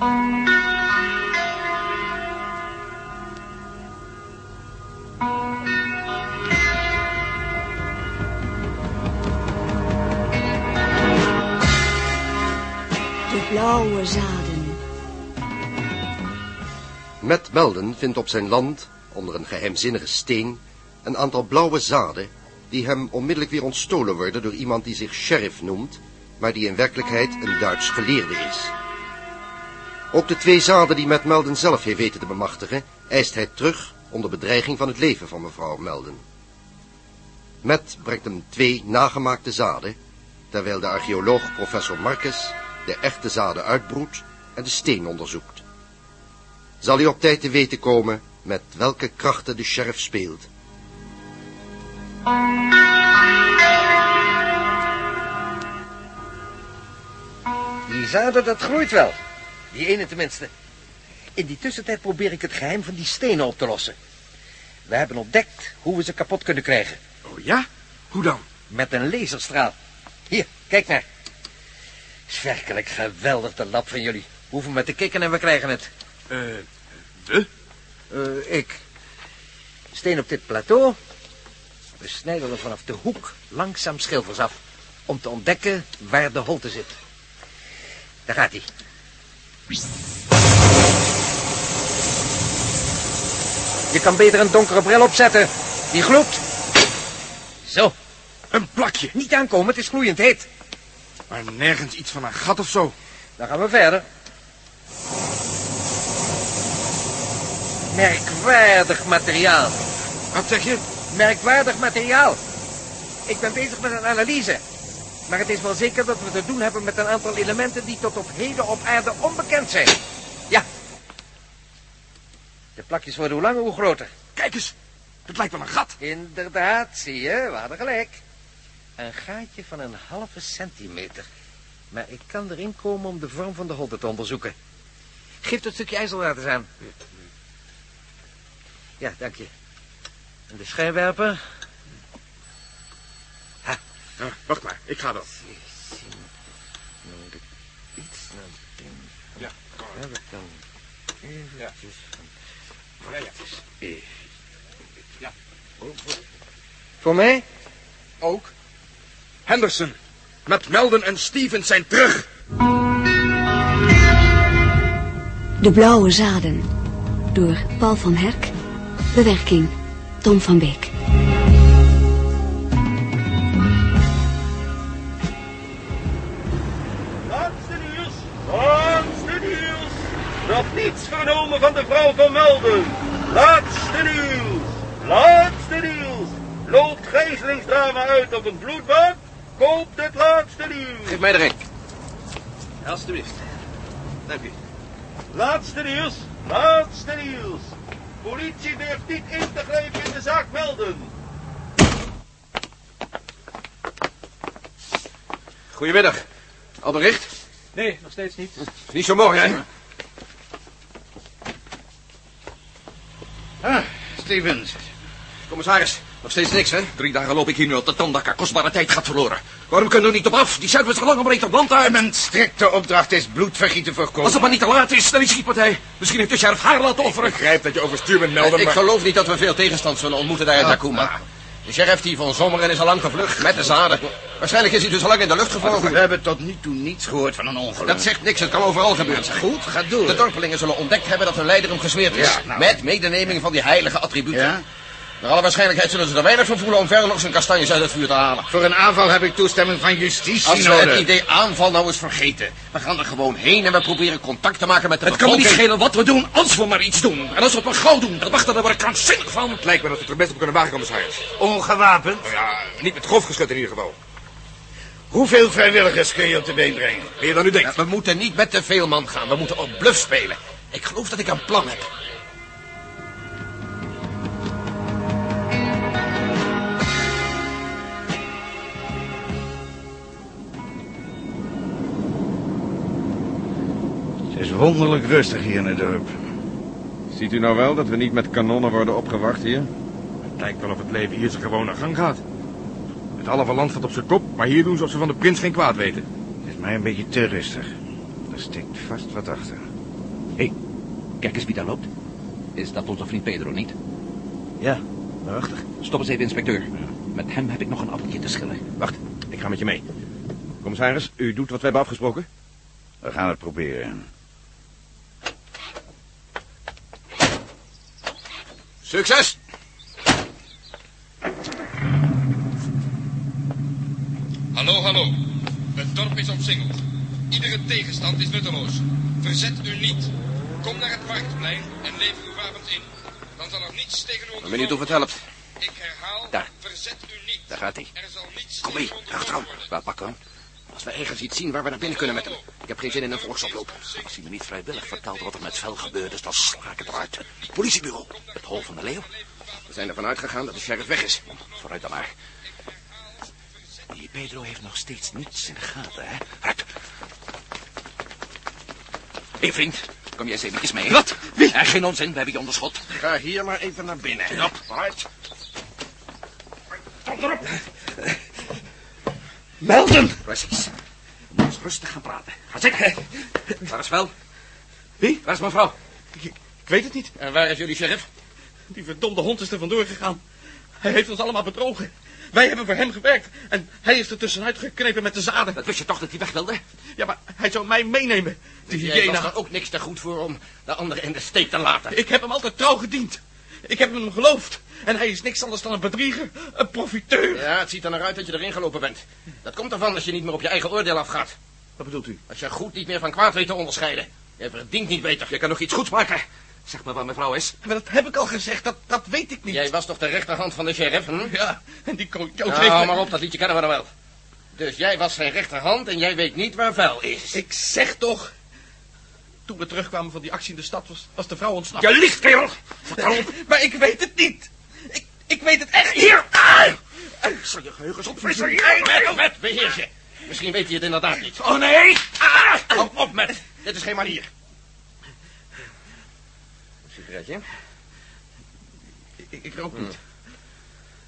Blauwe zaden. Met Melden vindt op zijn land, onder een geheimzinnige steen, een aantal blauwe zaden, die hem onmiddellijk weer ontstolen worden door iemand die zich sheriff noemt, maar die in werkelijkheid een Duits geleerde is. Ook de twee zaden die met Melden zelf heeft weten te bemachtigen, eist hij terug onder bedreiging van het leven van mevrouw Melden. Met brengt hem twee nagemaakte zaden, terwijl de archeoloog professor Marcus de echte zaden uitbroedt en de steen onderzoekt. Zal hij op tijd te weten komen met welke krachten de sheriff speelt. Die zaden, dat groeit wel. Die ene tenminste. In die tussentijd probeer ik het geheim van die stenen op te lossen. We hebben ontdekt hoe we ze kapot kunnen krijgen. Oh ja? Hoe dan? Met een laserstraal. Hier, kijk maar. Is werkelijk geweldig, de lab van jullie. We hoeven maar te kikken en we krijgen het. Eh, we? Eh, ik. Steen op dit plateau. We snijden er vanaf de hoek langzaam schilfers af. Om te ontdekken waar de holte zit. Daar gaat hij. Je kan beter een donkere bril opzetten. Die gloeit. Zo, Een plakje. niet aankomen, het is gloeiend heet. Maar nergens iets van een gat of zo. Dan gaan we verder. Merkwaardig materiaal. Wat zeg je? Merkwaardig materiaal. Ik ben bezig met een analyse. Maar het is wel zeker dat we te doen hebben met een aantal elementen die tot op heden op aarde onbekend zijn. Ja. De plakjes worden hoe langer hoe groter. Kijk eens. Het lijkt wel een gat. Inderdaad, zie je, we hadden gelijk. Een gaatje van een halve centimeter. Maar ik kan erin komen om de vorm van de holte te onderzoeken. Geef dat stukje ijzerdraad eens aan. Ja, dank je. En de schijnwerper? Ha, Ja, wacht maar, ik ga wel. moet ik iets naar binnen. Ja, Heb ik dan eventjes van... ja, ja. Even. Ja. Over. Voor mij? Ook. Henderson. Met Melden en Stevens zijn terug. De blauwe zaden. Door Paul van Herk. Bewerking Tom van Beek. Van de vrouw van Melden. Laatste nieuws, laatste nieuws. Loopt gijzelingsdrama uit op een bloedbad? Koopt het laatste nieuws. Geef mij erin. Alsjeblieft. Dank u. Laatste nieuws, laatste nieuws. Politie durft niet in te grijpen in de zaak Melden. Goedemiddag. Al bericht? Nee, nog steeds niet. Niet zo mooi, hè? Stevens. Commissaris, nog steeds niks, hè? Drie dagen loop ik hier nu op de tandakker. Kostbare tijd gaat verloren. Waarom kunnen we er niet op af? Die zuipen zich lang en breed op land uit. Mijn strikte opdracht is bloedvergieten voorkomen. Als het maar niet te laat is, dan is die schietpartij. Misschien heeft de sheriff haar laten offeren. Ik begrijp dat je overstuur bent, Melden, ik maar... geloof niet dat we veel tegenstand zullen ontmoeten daar in Takuma. De sheriff die van Zommeren is al lang gevlucht met de zaden. Waarschijnlijk is hij dus al lang in de lucht We gevlogen. hebben tot nu toe niets gehoord van een ongeluk. Dat zegt niks, het kan overal gebeuren. zijn. Goed, ga door. De dorpelingen zullen ontdekt hebben dat hun leider hem gesmeerd is. Ja, nou. Met medeneming van die heilige attributen. Ja? Naar alle waarschijnlijkheid zullen ze er weinig van voelen om verder nog zijn kastanjes uit het vuur te halen. Voor een aanval heb ik toestemming van justitie Als we nodig. het idee aanval nou eens vergeten. We gaan er gewoon heen en we proberen contact te maken met de Het kan me niet schelen wat we doen, als we maar iets doen. En als we het maar gauw doen, dan wachten we er krankzinnig van. Het lijkt me dat we het er best op kunnen wagen, commissaris. Ongewapend? Nou ja, niet met grof geschut in ieder geval. Hoeveel vrijwilligers kun je op de been brengen? Meer dan u denkt. Ja, we moeten niet met te veel man gaan. We moeten op bluff spelen. Ik geloof dat ik een plan heb. Wonderlijk rustig hier in het dorp. Ziet u nou wel dat we niet met kanonnen worden opgewacht hier? Het lijkt wel of het leven hier zijn gewone gang gaat. Het halve land staat op zijn kop, maar hier doen ze of ze van de prins geen kwaad weten. Het is mij een beetje te rustig. Er steekt vast wat achter. hey, kijk eens wie daar loopt. Is dat onze vriend Pedro niet? Ja, waarachtig. Stop eens even, inspecteur. Met hem heb ik nog een appeltje te schillen. Wacht, ik ga met je mee. Commissaris, u doet wat we hebben afgesproken? We gaan het proberen. Succes! Hallo, hallo. Het dorp is omsingeld. Iedere tegenstand is nutteloos. Verzet u niet. Kom naar het marktplein en lever uw wapens in. Dan zal er niets tegen u Ik ben benieuwd of het helpt. Ik herhaal, Daar. verzet u niet. Daar gaat hij. Er zal niets Kom mee, worden. Wel, pakken hem. Als we ergens iets zien waar we naar binnen kunnen met hem. Ik heb geen zin in een volksoploop. Als hij me niet vrijwillig vertelt wat er met Vel gebeurd is, dan sla ik het eruit. Politiebureau. Het hol van de leeuw. We zijn ervan uitgegaan dat de sheriff weg is. Vooruit dan maar. Die Pedro heeft nog steeds niets in de gaten, hè? Uit. Hé, vriend. Kom jij eens eventjes mee? Wat? Wie? Er geen onzin, we hebben je onder schot. Ga hier maar even naar binnen. Ja, vooruit. Melden! Precies. We moeten eens rustig gaan praten. Ga zitten. Waar is Vel? Wie? Waar is mevrouw? Ik, ik weet het niet. En waar is jullie sheriff? Die verdomde hond is er vandoor gegaan. Hij heeft ons allemaal bedrogen. Wij hebben voor hem gewerkt. En hij is er tussenuit geknepen met de zaden. Dat wist je toch dat hij weg wilde? Ja, maar hij zou mij meenemen. Die Jij was hyena. er ook niks te goed voor om de anderen in de steek te laten. Ik heb hem altijd trouw gediend. Ik heb hem geloofd. En hij is niks anders dan een bedrieger. Een profiteur. Ja, het ziet er naar uit dat je erin gelopen bent. Dat komt ervan als je niet meer op je eigen oordeel afgaat. Wat bedoelt u? Als je goed niet meer van kwaad weet te onderscheiden. Je verdient niet beter. Je kan nog iets goeds maken. Zeg maar waar mevrouw is. Maar dat heb ik al gezegd. Dat, dat weet ik niet. Jij was toch de rechterhand van de sheriff, hm? Ja, en die coyote Nou, heeft maar op, dat liedje kennen we nog wel. Dus jij was zijn rechterhand en jij weet niet waar vuil is. Ik zeg toch... Toen we terugkwamen van die actie in de stad was, was de vrouw ontsnapt. Je liegt, kerel! Vertel op. Maar ik weet het niet. Ik, weet het echt. Hier! Ah! Ik zal je geheugens opfrissen. Met, met, beheers je. Misschien weet hij het inderdaad niet. Oh nee! Ah! Hou op met. Dit is geen manier. Een sigaretje. Ik, ik rook niet.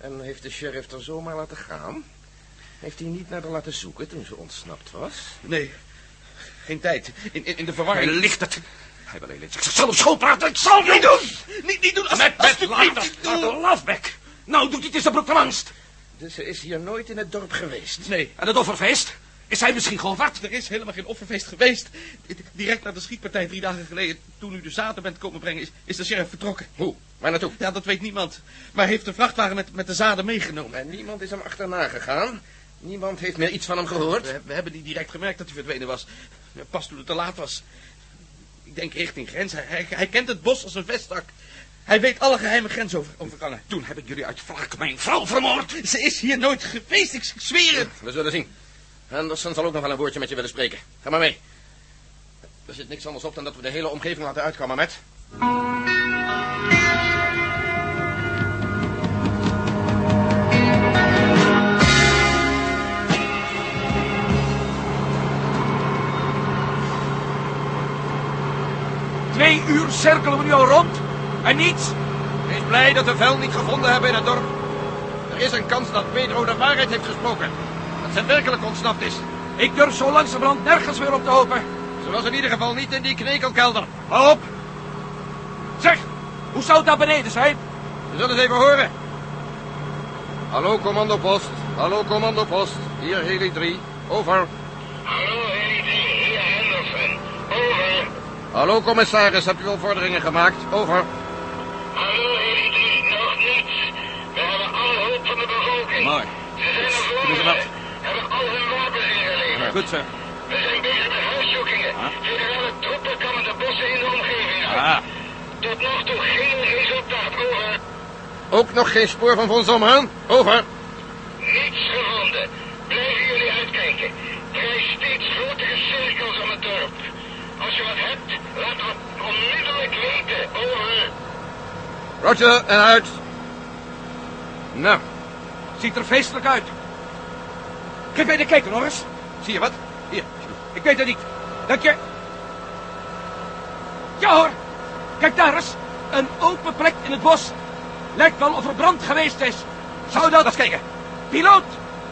En heeft de sheriff er zomaar laten gaan? Heeft hij niet naar haar laten zoeken toen ze ontsnapt was? Nee, geen tijd. In, in, in de verwarring. Hij ligt het. Hij wil alleen zichzelf op school praten. Ik zal niet doen! Niet, niet doen. Als, Met, met, laat, laat een lafbek. Nou doet hij het in zijn broek van angst. Dus ze is hier nooit in het dorp geweest. Nee, En het offerfeest? Is hij misschien geofferd? er is helemaal geen offerfeest geweest. Direct na de schietpartij drie dagen geleden, toen u de zaden bent komen brengen, is, is de sheriff vertrokken. Hoe? Waar naartoe? Ja, dat weet niemand. Maar hij heeft de vrachtwagen met, met de zaden meegenomen. En niemand is hem achterna gegaan. Niemand heeft meer iets van hem gehoord. We, we hebben niet direct gemerkt dat hij verdwenen was. Pas toen het te laat was. Ik denk richting grens. Hij, hij, hij kent het bos als een vestzak. Hij weet alle geheime grensovergangen. Toen heb ik jullie uit wraak mijn vrouw vermoord. Ze is hier nooit geweest, ik zweer het. We zullen zien. Anderson zal ook nog wel een woordje met je willen spreken. Ga maar mee. Er zit niks anders op dan dat we de hele omgeving laten uitkomen met. Uur cirkelen we nu al rond. En niets. Wees blij dat we vel niet gevonden hebben in het dorp. Er is een kans dat Pedro de waarheid heeft gesproken. Dat ze werkelijk ontsnapt is. Ik durf zo langzamerhand nergens meer op te hopen. Ze was in ieder geval niet in die knekelkelder. Hou op. Zeg, hoe zou het daar beneden zijn? We zullen het even horen. Hallo, commandopost. Hallo, commandopost. Hier, Heli 3. Over. Hallo, Heli, hier Henderson. Over. Hallo, commissaris. Hebt u al vorderingen gemaakt? Over. Hallo, 3, nog niets. We hebben alle hulp van de bevolking. Mooi. Ze zijn er voorbereid. dat? Hebben al hun wapens ingeleverd. Goed zo. We zijn bezig met huiszoekingen. Federale troepen kammen de bossen in de omgeving. Ah, Tot nog toe geen resultaat. Over. Ook nog geen spoor van Von Sommerhan? Over. Niets gevonden. Blijven jullie uitkijken. Krijg steeds grotere cirkels om het dorp. Als je wat hebt, laat het onmiddellijk weten. Over. Roger en uit. Nou, ziet er feestelijk uit. Geef mij de kijker nog eens. zie je wat? Hier. Ik weet het niet. Dank je. Ja hoor. Kijk daar eens. Een open plek in het bos. Lijkt wel of er brand geweest is. Zou dat... Eens kijken. Piloot,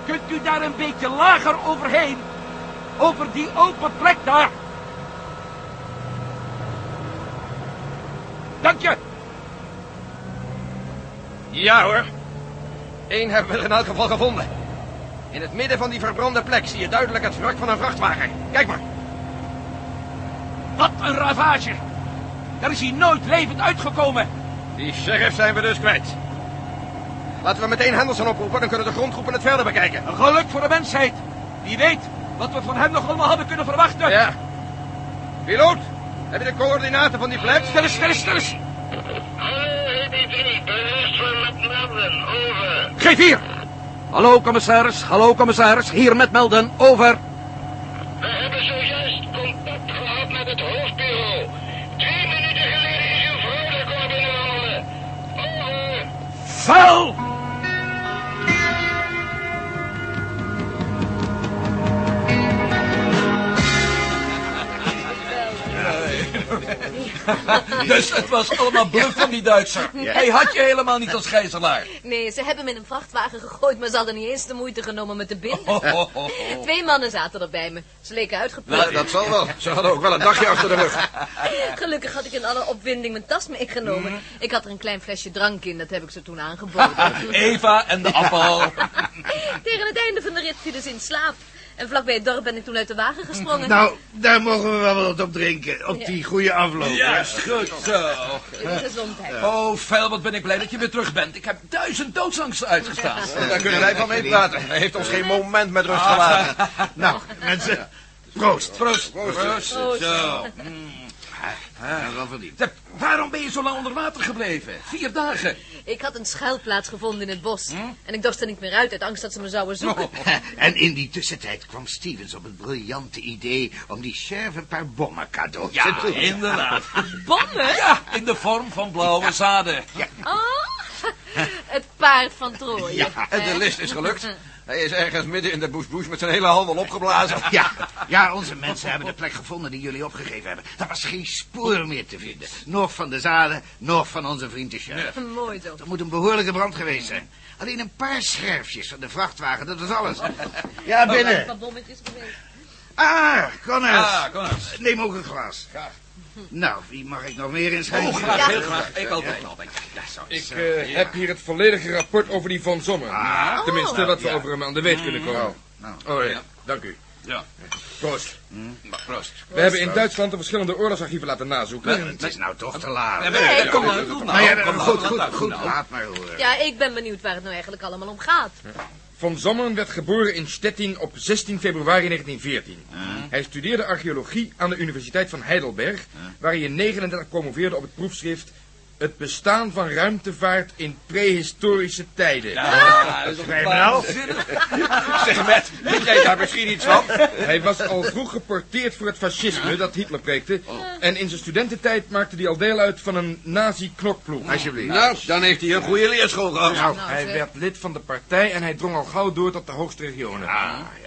kunt u daar een beetje lager overheen? Over die open plek daar. Dank je. Ja hoor. Eén hebben we er in elk geval gevonden. In het midden van die verbrande plek zie je duidelijk het wrak van een vrachtwagen. Kijk maar. Wat een ravage. Daar is hij nooit levend uitgekomen. Die sheriff zijn we dus kwijt. Laten we meteen Henderson oproepen, dan kunnen de grondgroepen het verder bekijken. Een geluk voor de mensheid. Wie weet wat we van hem nog allemaal hadden kunnen verwachten. Ja. Piloot, heb je de coördinaten van die plek? Stil eens, stil eens, stil eens. Geef hier. Hallo, commissaris. Hallo, commissaris. Hier met melden. Over. We hebben zojuist contact gehad met het hoofdbureau. Twee minuten geleden is uw vrouw daar komen binnenwandelen. Over. Vuil! dus het was allemaal bluff van die Duitser. Hij had je helemaal niet als gijzelaar. Nee, ze hebben hem in een vrachtwagen gegooid, maar ze hadden niet eens de moeite genomen met de binnen. Oh, oh, oh, Twee mannen zaten er bij me. Ze leken uitgeput. Nou, dat zal wel. Ze hadden ook wel een dagje achter de rug. Gelukkig had ik in alle opwinding mijn tas meegenomen. Mhm. Ik had er een klein flesje drank in, dat heb ik ze toen aangeboden. Eva en de appel. Tegen het einde van de rit vielen ze in slaap. En vlakbij het dorp ben ik toen uit de wagen gesprongen. Nou, daar mogen we wel wat op drinken. Op die goede afloop. Juist, goed zo. Gezondheid. Oh, Fel, wat ben ik blij dat je weer terug bent. Ik heb duizend doodsangsten uitgestaan. Daar kunnen wij van meepraten. Hij heeft ons geen moment met rust gelaten. Nou, mensen, proost. Proost. Proost. Zo. Ja, wel verdiend. Waarom ben je zo lang onder water gebleven? Vier dagen. Ik had een schuilplaats gevonden in het bos. Hm? En ik dorst er niet meer uit uit angst dat ze me zouden zoeken. En in die tussentijd kwam Stevens op het briljante idee om die sheriff een paar bommen cadeau te Ja, doen. inderdaad. Bommen? Ja, in de vorm van blauwe zaden. Oh, het paard van Troje. Ja, En de list is gelukt. Hij is ergens midden in de bush met zijn hele handel opgeblazen. Ja, ja, onze mensen hebben de plek gevonden die jullie opgegeven hebben. Er was geen spoor meer te vinden. Nog van de zaden, nog van onze vriend de sheriff. Mooi zo. Er moet een behoorlijke brand geweest zijn. Alleen een paar scherfjes van de vrachtwagen, dat is alles. Ja, binnen. Wat bommetjes geweest. Ah, Connors. Ah, Connors. Neem ook een glas. Nou, wie mag ik nog meer Oh, inschrijven? graag, heel graag. Ik ook nog. Ja, zo. Ik eh, heb hier het volledige rapport over die Van Sommer. Tenminste, wat we over hem aan de weet kunnen komen. Nou. Oh ja, dank u. Ja. Proost. Proost. We hebben in Duitsland de verschillende oorlogsarchieven laten nazoeken. Het is nou toch te laat. Nee, kom maar, Nou nou. ja, goed, maar, goed, laat goed. nou. Laat maar horen. Ja, ik ben benieuwd waar het nou eigenlijk allemaal om gaat. Van Sommer werd geboren in Stettin op 16 februari 1914. Hij studeerde archeologie aan de Universiteit van Heidelberg, waar hij in 39 promoveerde op het proefschrift Het bestaan van ruimtevaart in prehistorische tijden. Ja, dat is Schrijf nou. Zeg met, weet jij daar misschien iets van? Hij was al vroeg geporteerd voor het fascisme dat Hitler preekte. En in zijn studententijd maakte hij al deel uit van een nazi-knokploeg. Alsjeblieft. Nou, dan heeft hij een goede leerschool gehad. Nou, Hij werd lid van de partij en hij drong al gauw door tot de hoogste regionen.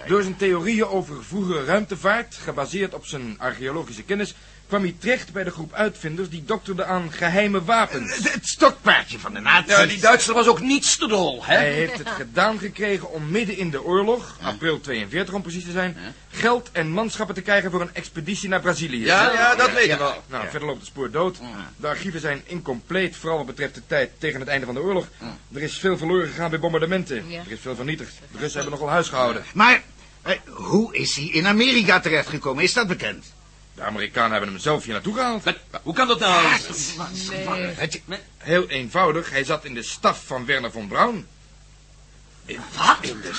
Door zijn theorieën over vroegere ruimtevaart, gebaseerd op zijn archeologische kennis, kwam hij terecht bij de groep uitvinders die dokterde aan geheime wapens. het stokpaardje van de nazi's. Ja, die Duitser was ook niets te dol, hè? Hij heeft het gedaan gekregen om midden in de oorlog, april 42 om precies te zijn, geld en manschappen te krijgen voor een expeditie naar Brazilië. Ja, ja, dat weet je wel. Nou, verder loopt het spoor dood. De archieven zijn incompleet, vooral wat betreft de tijd tegen het einde van de oorlog. Er is veel verloren gegaan bij bombardementen. Ja. Er is veel vernietigd. De Russen hebben nogal huis gehouden. Maar, eh, hoe is hij in Amerika terechtgekomen? Is dat bekend? De Amerikanen hebben hem zelf hier naartoe gehaald. Wat? Hoe kan dat nou? Het, Heel eenvoudig, hij zat in de staf van Werner von Braun. Wat?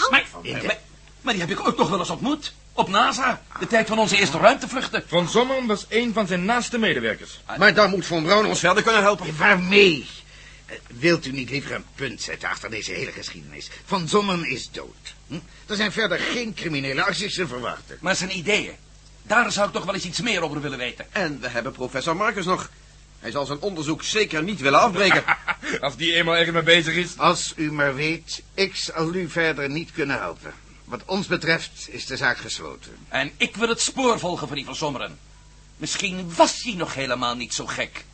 Maar, maar, maar die heb ik ook nog wel eens ontmoet. Op NASA. De tijd van onze eerste ruimtevluchten. Van Zommeren was een van zijn naaste medewerkers. Maar dan moet Von Braun ons verder kunnen helpen. waarmee? Eh, wilt u niet liever een punt zetten achter deze hele geschiedenis? Van Zommeren is dood. Hm? Er zijn verder geen criminele acties te verwachten. Maar zijn ideeën. Daar zou ik toch wel eens iets meer over willen weten. En we hebben professor Marcus nog. Hij zal zijn onderzoek zeker niet willen afbreken. Als die eenmaal ergens mee bezig is. Als u maar weet, ik zal u verder niet kunnen helpen. Wat ons betreft is de zaak gesloten. En ik wil het spoor volgen van die van Sommeren. Misschien was hij nog helemaal niet zo gek.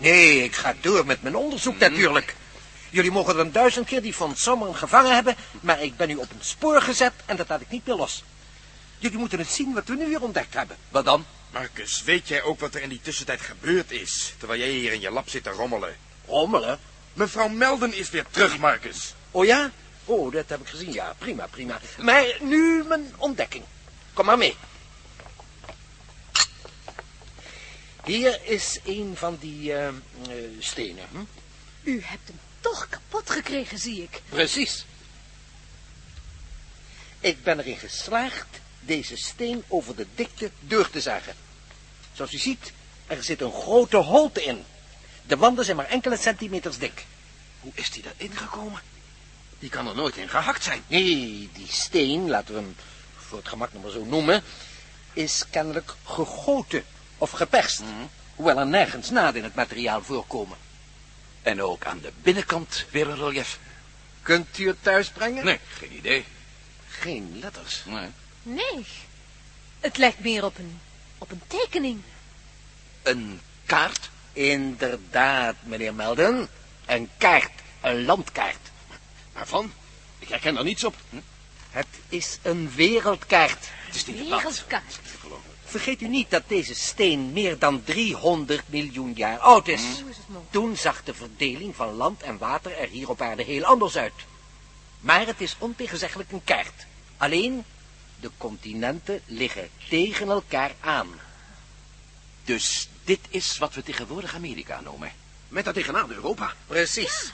Nee, ik ga door met mijn onderzoek natuurlijk. Jullie mogen er een duizend keer die van Sommeren gevangen hebben, maar ik ben nu op een spoor gezet en dat laat ik niet meer los. Jullie moeten het zien wat we nu weer ontdekt hebben. Wat dan? Marcus, weet jij ook wat er in die tussentijd gebeurd is, terwijl jij hier in je lab zit te rommelen? Rommelen? Mevrouw Melden is weer terug, Marcus. Oh ja? Oh, dat heb ik gezien, ja. Prima, prima. Maar nu mijn ontdekking. Kom maar mee. Hier is een van die eh, eh, stenen. Hm? U hebt hem toch kapot gekregen, zie ik. Precies. Ik ben erin geslaagd deze steen over de dikte door te zagen. Zoals u ziet, er zit een grote holte in. De wanden zijn maar enkele centimeters dik. Hoe is die erin gekomen? Die kan er nooit in gehakt zijn. Nee, die steen, laten we hem voor het gemak nog maar zo noemen, is kennelijk gegoten of geperst. Mhm. Hoewel er nergens naden in het materiaal voorkomen. En ook aan de binnenkant weer een relief. Kunt u het thuis brengen? Nee, geen idee. Geen letters. Nee. Nee. Het lijkt meer op een, op een tekening. Een kaart? Inderdaad, meneer Melden. Een kaart, een landkaart. Waarvan? Ik herken er niets op. Hm? Het is een wereldkaart. Het is niet plaats. Wereldkaart. Vergeet u niet dat deze steen meer dan 300 miljoen jaar oud is. Mogelijk? Toen zag de verdeling van land en water er hier op aarde heel anders uit. Maar het is ontegenzeggelijk een kaart. Alleen, de continenten liggen tegen elkaar aan. Dus dit is wat we tegenwoordig Amerika noemen. Met daar tegenaan Europa. Precies.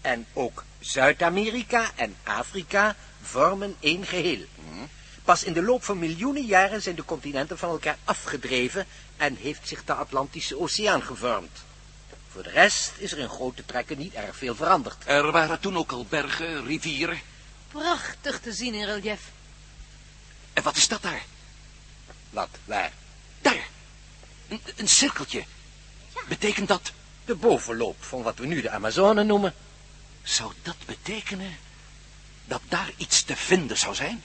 En ook Zuid-Amerika en Afrika vormen één geheel. Pas in de loop van miljoenen jaren zijn de continenten van elkaar afgedreven en heeft zich de Atlantische Oceaan gevormd. Voor de rest is er in grote trekken niet erg veel veranderd. Er waren toen ook al bergen, rivieren. Prachtig te zien in relief. En wat is dat daar? Wat, waar? Daar. Een, een cirkeltje. Betekent dat... De bovenloop van wat we nu de Amazone noemen. Zou dat betekenen dat daar iets te vinden zou zijn?